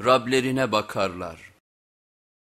Rablerine bakarlar.